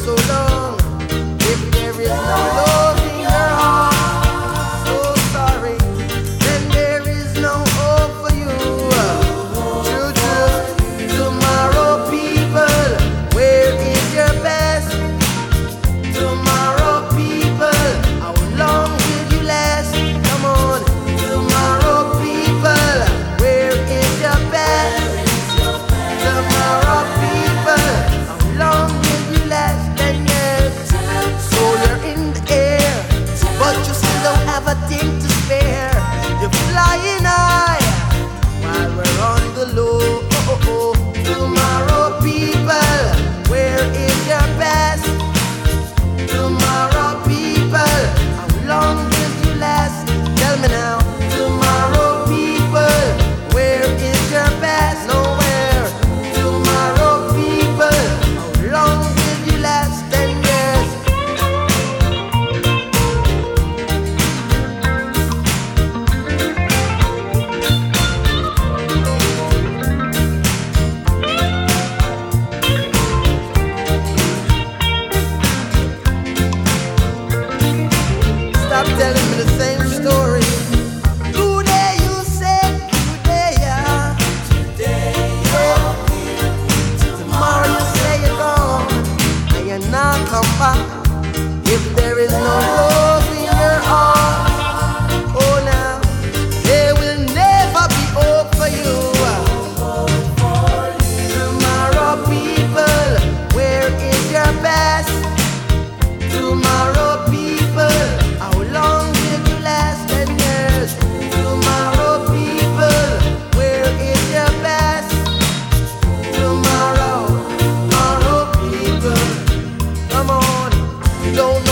so long if there is no love. don't